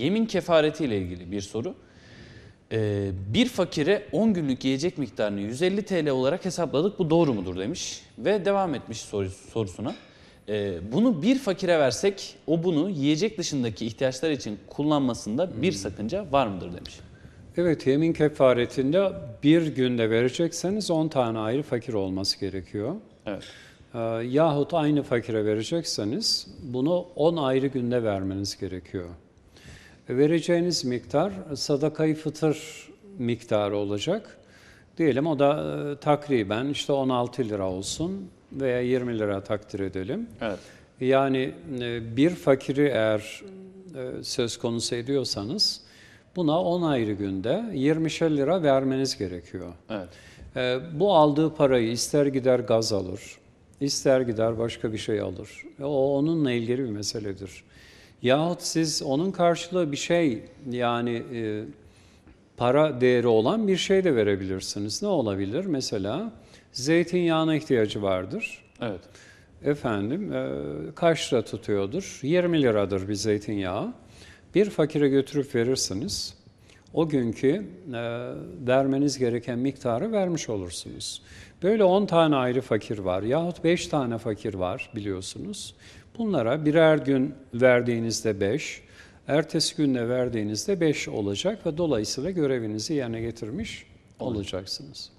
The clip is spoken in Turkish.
yemin kefareti ile ilgili bir soru. Ee, bir fakire 10 günlük yiyecek miktarını 150 TL olarak hesapladık. Bu doğru mudur demiş. Ve devam etmiş soru, sorusuna. Ee, bunu bir fakire versek o bunu yiyecek dışındaki ihtiyaçlar için kullanmasında bir sakınca var mıdır demiş. Evet, yemin kefaretinde bir günde verecekseniz 10 tane ayrı fakir olması gerekiyor. Evet. Ee, yahut aynı fakire verecekseniz bunu 10 ayrı günde vermeniz gerekiyor. Vereceğiniz miktar sadakayı fıtır miktarı olacak. Diyelim o da e, takriben işte 16 lira olsun veya 20 lira takdir edelim. Evet. Yani e, bir fakiri eğer e, söz konusu ediyorsanız buna 10 ayrı günde 20'şer lira vermeniz gerekiyor. Evet. Bu aldığı parayı ister gider gaz alır, ister gider başka bir şey alır. O onunla ilgili bir meseledir. Yahut siz onun karşılığı bir şey yani e, para değeri olan bir şey de verebilirsiniz. Ne olabilir? Mesela zeytinyağına ihtiyacı vardır. Evet. Efendim e, kaç lira tutuyordur? 20 liradır bir zeytinyağı. Bir fakire götürüp verirsiniz. O günkü e, vermeniz gereken miktarı vermiş olursunuz. Böyle 10 tane ayrı fakir var yahut 5 tane fakir var biliyorsunuz. Bunlara birer gün verdiğinizde 5, ertesi günde verdiğinizde 5 olacak ve dolayısıyla görevinizi yerine getirmiş olacaksınız.